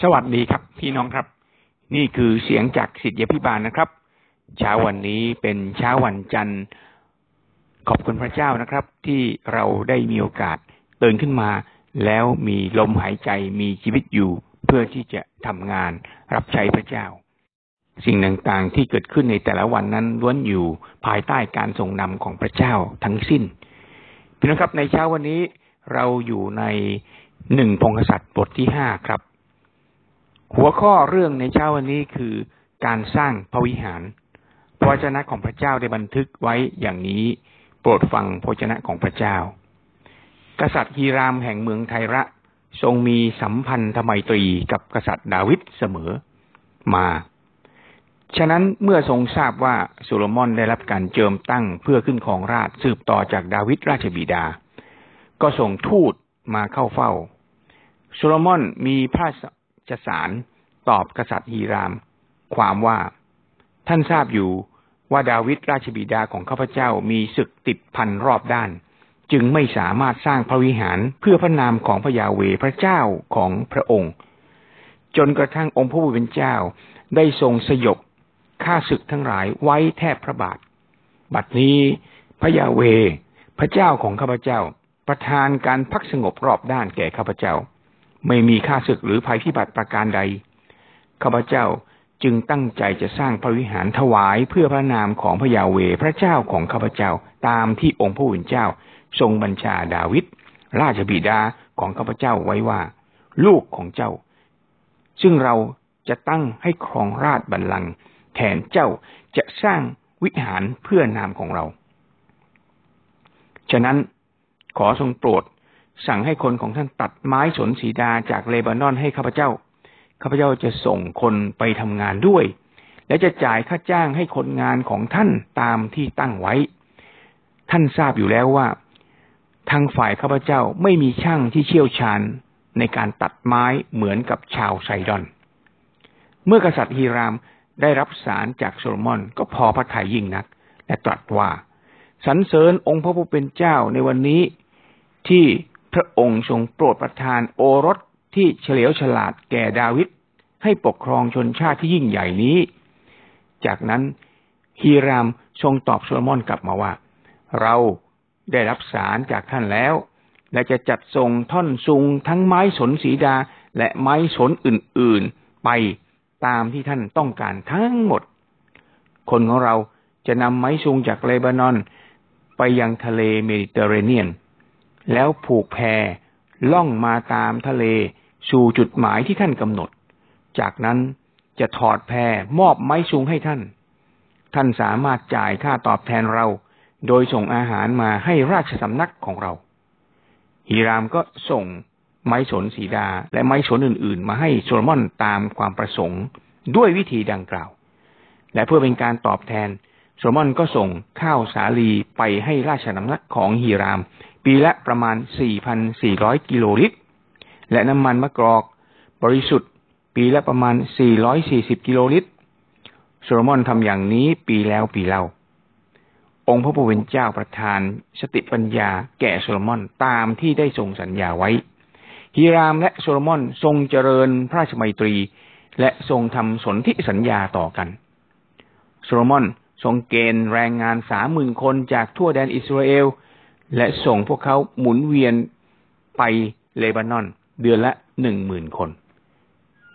สวัสดีครับ พี่น้องครับ นี่คือเสียงจากสิทธิพิบาลนะครับ เช้าวันนี้เป็นเช้าวันจันทร์ ขอบคุณพระเจ้านะครับ ที่เราได้มีโอกาสตื่นขึ้นมา แล้วมีลมหายใจมีชีวิตอยู่ เพื่อที่จะทำงานรับใช้พระเจ้า สิ่งต่างๆที่เกิดขึ้นในแต่ละวันนั้นล้วนอยู่ภายใต้การทรงนำของพระเจ้าทั้งสิ้นพี่น้องครับในเช้าวันนี้เราอยู่ในหนึ่งพงศษัตริย์บทที่ห้าครับ หัวข้อเรื่องในเช้าวันนี้คือการสร้างพระวิหาร พระวจนะของพระเจ้าได้บันทึกไว้อย่างนี้ โปรดฟังพระวจนะของพระเจ้า กษัตริย์ฮีรามแห่งเมืองไทระ ทรงมีสัมพันธไมตรีกับกษัตริย์ดาวิดเสมอมา ฉะนั้นเมื่อทรงทราบว่าโซโลมอนได้รับการเจิมตั้งเพื่อขึ้นของราชสืบต่อจากดาวิดราชบิดา ก็ส่งทูตมาเข้าเฝ้าโซโลมอนมีพระ จสารตอบกษัตริย์ฮีราม ความว่า ท่านทราบอยู่ว่าดาวิดราชบิดาของข้าพเจ้ามีศึกติดพันรอบด้าน จึงไม่สามารถสร้างพระวิหารเพื่อพระนามของพระยาเวพระเจ้าของพระองค์ จนกระทั่งองค์พระผู้เป็นเจ้าได้ทรงสยบข้าศึกทั้งหลายไว้แทบพระบาท บัดนี้พระยาเว พระเจ้าของข้าพเจ้า ประทานการพักสงบรอบด้านแก่ข้าพเจ้า ไม่มีค่าศึกหรือภัยพิบัติประการใด ข้าพเจ้าจึงตั้งใจจะสร้างพระวิหารถวายเพื่อพระนามของพระยาเวพระเจ้าของข้าพเจ้าตามที่องค์พระผู้เป็นเจ้า ทรงบัญชาดาวิดราชบิดาของข้าพเจ้าไว้ว่า ลูกของเจ้า ซึ่งเราจะตั้งให้ครองราชบัลลังก์แทนเจ้าจะสร้างวิหารเพื่อนามของเรา ฉะนั้นขอทรงโปรด สั่งให้คนของท่านตัดไม้สนสีดาจากเลบานอนให้ข้าพเจ้า ข้าพเจ้าจะส่งคนไปทำงานด้วย และจะจ่ายค่าจ้างให้คนงานของท่านตามที่ตั้งไว้ ท่านทราบอยู่แล้วว่า ทางฝ่ายข้าพเจ้าไม่มีช่างที่เชี่ยวชาญในการตัดไม้เหมือนกับชาวไซดอน เมื่อกษัตริย์ฮีรามได้รับสารจากโซโลมอนก็พอพระทัยยิ่งนัก และตรัสว่าสรรเสริญองค์พระผู้เป็นเจ้าในวันนี้ที่ พระองค์ทรงโปรดประทานโอรสที่เฉลียวฉลาดแก่ดาวิดให้ปกครองชนชาติที่ยิ่งใหญ่นี้ จากนั้นฮีรามทรงตอบโซโลมอนกลับมาว่า เราได้รับสารจากท่านแล้ว และจะจัดส่งท่อนซุงทั้งไม้สนสีดาและไม้สนอื่นๆ ไปตามที่ท่านต้องการทั้งหมด คนของเราจะนำไม้ซุงจากเลบานอน ไปยังทะเลเมดิเตอร์เรเนียน แล้วผูกแพล่องมาตามทะเลสู่จุดหมายที่ท่านกำหนด จากนั้นจะถอดแพมอบไม้ชุงให้ท่าน ท่านสามารถจ่ายค่าตอบแทนเรา โดยส่งอาหารมาให้ราชสำนักของเรา ฮีรามก็ส่งไม้สนสีดาและไม้สนอื่นๆ มาให้โซโลมอนตามความประสงค์ด้วยวิธีดังกล่าว และเพื่อเป็นการตอบแทนโซโลมอนก็ส่งข้าวสาลีไปให้ราชสำนักของฮีราม ปีละประมาณ 4,400 กิโลลิตร และน้ำมันมะกรอกบริสุทธิ์ ปีละประมาณ 440 กิโลลิตรโซโลมอนทำอย่างนี้ปีแล้วปีเล่า องค์พระผู้เป็นเจ้าประทานสติปัญญาแก่โซโลมอนตามที่ได้ทรงสัญญาไว้ ฮีรามและโซโลมอนทรงเจริญพระราชไมตรี และทรงทำสนธิสัญญาต่อกัน โซโลมอนทรงเกณฑ์แรงงานสามหมื่นคนจากทั่วแดนอิสราเอล และส่งพวกเขาหมุนเวียนไปเลบานอน เดือนละหนึ่งหมื่นคน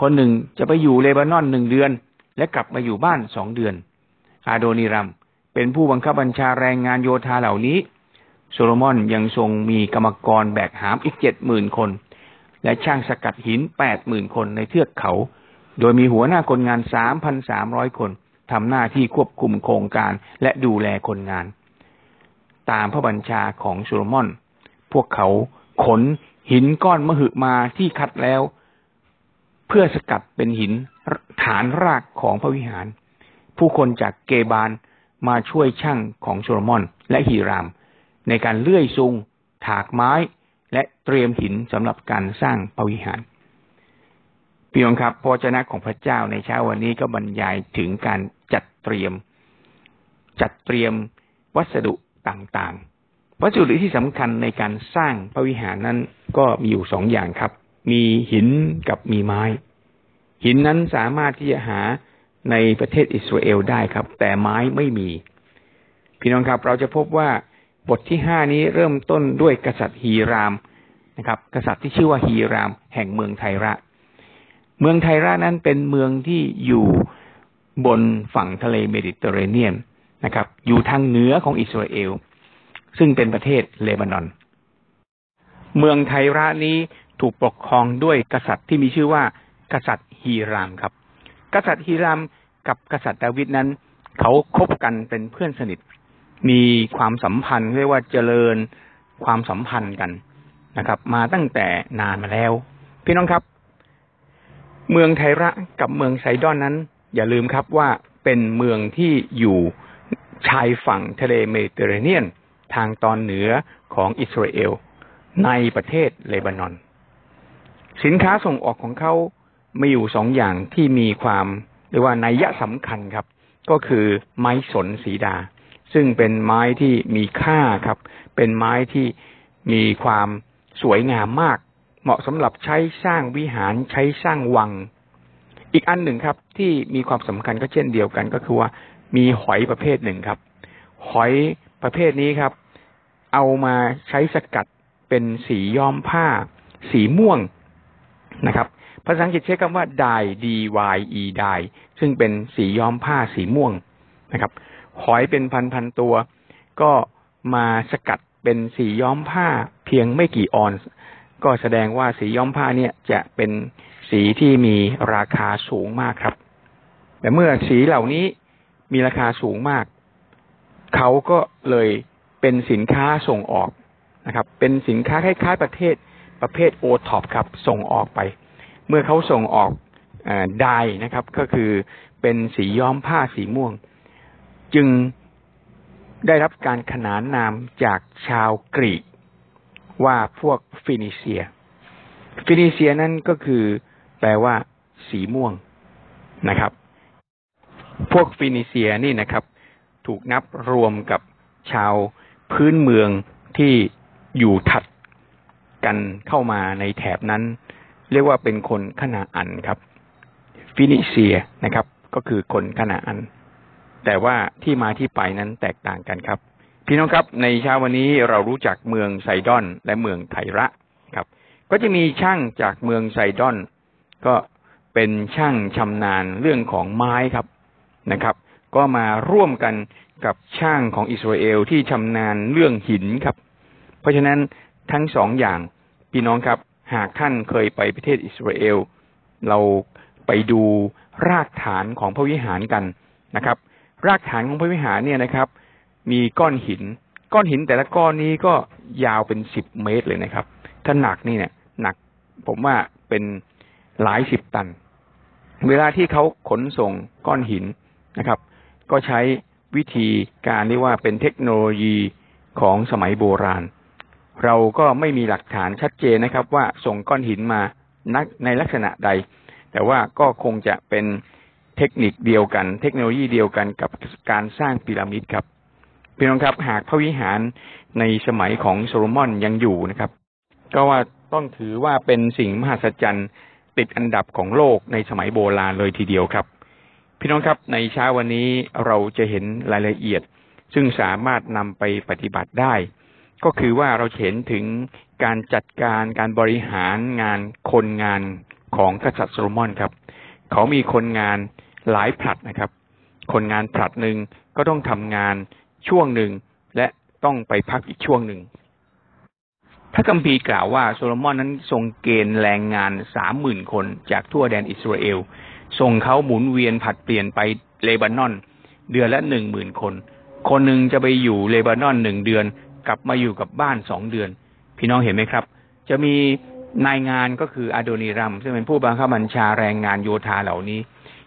คนหนึ่งจะไปอยู่เลบานอนหนึ่งเดือน และกลับมาอยู่บ้านสองเดือน อาโดนิรัมเป็นผู้บังคับบัญชาแรงงานโยธาเหล่านี้ โซโลมอนยังทรงมีกรรมกรแบกหามอีกเจ็ดหมื่นคน และช่างสกัดหินแปดหมื่นคนในเทือกเขา โดยมีหัวหน้าคนงานสามพันสามร้อยคนทำหน้าที่ควบคุมโครงการและดูแลคนงาน ตามพระบัญชาของโซโลมอน พวกเขาขนหินก้อนมหึมาที่คัดแล้ว เพื่อสกัดเป็นหินฐานรากของพระวิหาร ผู้คนจากเกบานมาช่วยช่างของโซโลมอนและฮีราม ในการเลื่อยซุง ถากไม้ และเตรียมหินสำหรับการสร้างพระวิหารพี่น้องครับพระเจ้าของพระเจ้าในเช้าวันนี้ก็บรรยายถึงการจัดเตรียม จัดเตรียมวัสดุ ต่างๆ วัสดุที่สำคัญในการสร้างพระวิหารนั้นก็มีอยู่สองอย่างครับ มีหินกับมีไม้ หินนั้นสามารถที่จะหาในประเทศอิสราเอลได้ครับ แต่ไม้ไม่มี พี่น้องครับ เราจะพบว่าบทที่ห้านี้เริ่มต้นด้วยกษัตริย์ฮีรามนะครับ กษัตริย์ที่ชื่อว่าฮีราม แห่งเมืองไทระ เมืองไทระนั้นเป็นเมืองที่อยู่บนฝั่งทะเลเมดิเตอร์เรเนียน นะครับ อยู่ทางเหนือของอิสราเอล ซึ่งเป็นประเทศเลบานอน เมืองไทระนี้ถูกปกครองด้วยกษัตริย์ที่มีชื่อว่า กษัตริย์ฮีรามครับ กษัตริย์ฮีรามกับกษัตริย์ดาวิดนั้น เขาคบกันเป็นเพื่อนสนิท มีความสัมพันธ์เรียกว่าเจริญความสัมพันธ์กันนะครับ มาตั้งแต่นานมาแล้ว พี่น้องครับ เมืองไทระกับเมืองไซดอนนั้น อย่าลืมครับว่าเป็นเมืองที่อยู่ ชายฝั่งทะเลเมดิเตอร์เรเนียน ทางตอนเหนือของอิสราเอล ในประเทศเลบานอน สินค้าส่งออกของเขามีอยู่สองอย่างที่มีความเรียกว่านัยยะสำคัญครับ ก็คือไม้สนสีดา ซึ่งเป็นไม้ที่มีค่าครับ เป็นไม้ที่มีความสวยงามมาก เหมาะสำหรับใช้สร้างวิหารใช้สร้างวัง อีกอันหนึ่งครับ ที่มีความสำคัญก็เช่นเดียวกันก็คือว่า มีหอยประเภทหนึ่งครับ หอยประเภทนี้ครับ เอามาใช้สกัดเป็นสีย้อมผ้า สีม่วงนะครับ ภาษาอังกฤษใช้คำว่า dye d y e dye ซึ่งเป็นสีย้อมผ้าสีม่วงนะครับ หอยเป็นพันๆตัว ก็มาสกัดเป็นสีย้อมผ้าเพียงไม่กี่ออนซ์ก็แสดงว่าสีย้อมผ้าเนี่ยจะเป็นสีที่มีราคาสูงมากครับ แต่เมื่อสีเหล่านี้ มีราคาสูงมาก เขาก็เลยเป็นสินค้าส่งออกนะครับ เป็นสินค้าคล้ายๆ ประเทศประเภทโอท็อปครับ ส่งออกไป เมื่อเขาส่งออกอได้นะครับ ก็คือเป็นสีย้อมผ้าสีม่วง จึงได้รับการขนานนามจากชาวกรีกว่าพวกฟินิเซีย ฟินิเซียนั่นก็คือแปลว่าสีม่วงนะครับ พวกฟินิเซียนี่นะครับ ถูกนับรวมกับชาวพื้นเมืองที่อยู่ถัดกันเข้ามาในแถบนั้น เรียกว่าเป็นคนขนาอันครับ ฟินิเซียนะครับ ก็คือคนขนาอัน แต่ว่าที่มาที่ไปนั้นแตกต่างกันครับ พี่น้องครับในเช้าวันนี้เรารู้จักเมืองไซดอนและเมืองไทระครับ ก็จะมีช่างจากเมืองไซดอน ก็เป็นช่างชำนาญเรื่องของไม้ครับ นะครับ ก็มาร่วมกันกับช่างของอิสราเอลที่ชำนาญเรื่องหินครับ เพราะฉะนั้นทั้งสองอย่างพี่น้องครับ หากท่านเคยไปประเทศอิสราเอล เราไปดูรากฐานของพระวิหารกันนะครับ รากฐานของพระวิหารเนี่ยนะครับ มีก้อนหิน ก้อนหินแต่ละก้อนนี้ก็ยาวเป็นสิบเมตรเลยนะครับ ถ้าหนักนี่เนี่ย หนักผมว่าเป็นหลายสิบตัน เวลาที่เขาขนส่งก้อนหิน นะครับ ก็ใช้วิธีการเรียกว่าเป็นเทคโนโลยีของสมัยโบราณ เราก็ไม่มีหลักฐานชัดเจนนะครับ ว่าส่งก้อนหินมานักในลักษณะใด แต่ว่าก็คงจะเป็นเทคนิคเดียวกัน เทคโนโลยีเดียวกันกับการสร้างพีระมิดครับพี่น้องครับหากพระวิหารในสมัยของโซโลมอนยังอยู่นะครับ ก็ว่าต้องถือว่าเป็นสิ่งมหัศจรรย์ติดอันดับของโลกในสมัยโบราณเลยทีเดียวครับ พี่น้องครับในเช้าวันนี้เราจะเห็นรายละเอียด ซึ่งสามารถนำไปปฏิบัติได้ ก็คือว่าเราเห็นถึงการจัดการการบริหารงานคนงานของกษัตริย์โซโลมอนครับ เขามีคนงานหลายผลัดนะครับ คนงานผลัดหนึ่งก็ต้องทำงานช่วงหนึ่งและต้องไปพักอีกช่วงหนึ่งพระคัมภีร์กล่าวว่าโซโลมอนนั้นทรงเกณฑ์แรงงานสามหมื่นคนจากทั่วแดนอิสราเอล ส่งเขาหมุนเวียนผัดเปลี่ยนไปเลบานอน เดือนละหนึ่งหมื่นคน คนหนึ่งจะไปอยู่เลบานอนหนึ่งเดือน กลับมาอยู่กับบ้านสองเดือน พี่น้องเห็นไหมครับ จะมีนายงานก็คืออาโดนิรัมซึ่งเป็นผู้บังคับบัญชาแรงงานโยธาเหล่านี้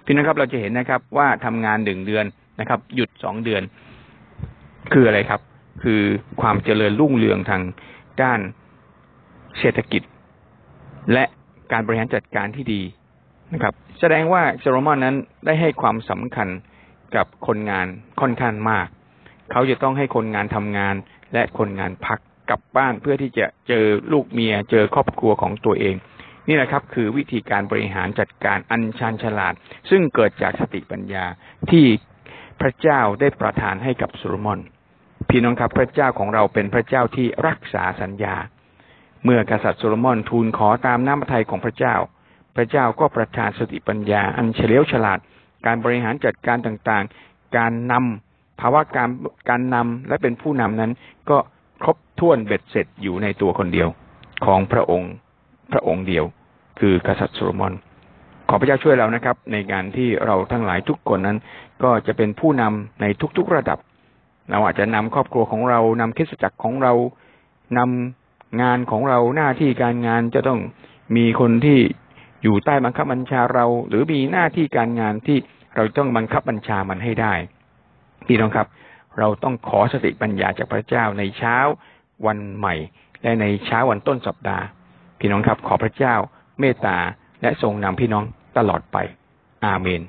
พี่น้องครับเราจะเห็นนะครับ ว่าทำงานหนึ่งเดือนนะครับ หยุดสองเดือน คืออะไรครับ คือความเจริญรุ่งเรืองทางด้านเศรษฐกิจ และการบริหารจัดการที่ดี นะครับ แสดงว่าโซโลมอนนั้นได้ให้ความสำคัญกับคนงานค่อนข้างมาก เขาจะต้องให้คนงานทำงานและคนงานพักกลับบ้านเพื่อที่จะเจอลูกเมียเจอครอบครัวของตัวเอง นี่แหละครับ คือวิธีการบริหารจัดการอันชาญฉลาด ซึ่งเกิดจากสติปัญญาที่พระเจ้าได้ประทานให้กับโซโลมอนพี่น้องครับพระเจ้าของเราเป็นพระเจ้าที่รักษาสัญญา เมื่อกษัตริย์โซโลมอนทูลขอตามน้ำพระทัยของพระเจ้า พระเจ้าก็ประทานสติปัญญา อันเฉลียวฉลาด การบริหารจัดการต่างๆ การนำภาวะการการนำและเป็นผู้นำนั้น ก็ครบถ้วนเบ็ดเสร็จอยู่ในตัวคนเดียวของพระองค์พระองค์เดียว คือกษัตริย์โซโลมอนขอพระเจ้าช่วยเรานะครับ ในการที่เราทั้งหลายทุกคนนั้น ก็จะเป็นผู้นำในทุกๆระดับ เราอาจจะนำครอบครัวของเรานำคิดจักรของเรานำงานของเราหน้าที่การงานจะต้องมีคนที่ อยู่ใต้บังคับบัญชาเรา หรือมีหน้าที่การงานที่เราต้องบังคับบัญชามันให้ได้พี่น้องครับ เราต้องขอสติปัญญาจากพระเจ้าในเช้าวันใหม่ และในเช้าวันต้นสัปดาห์ พี่น้องครับ ขอพระเจ้าเมตตาและทรงนำพี่น้องตลอดไป อาเมน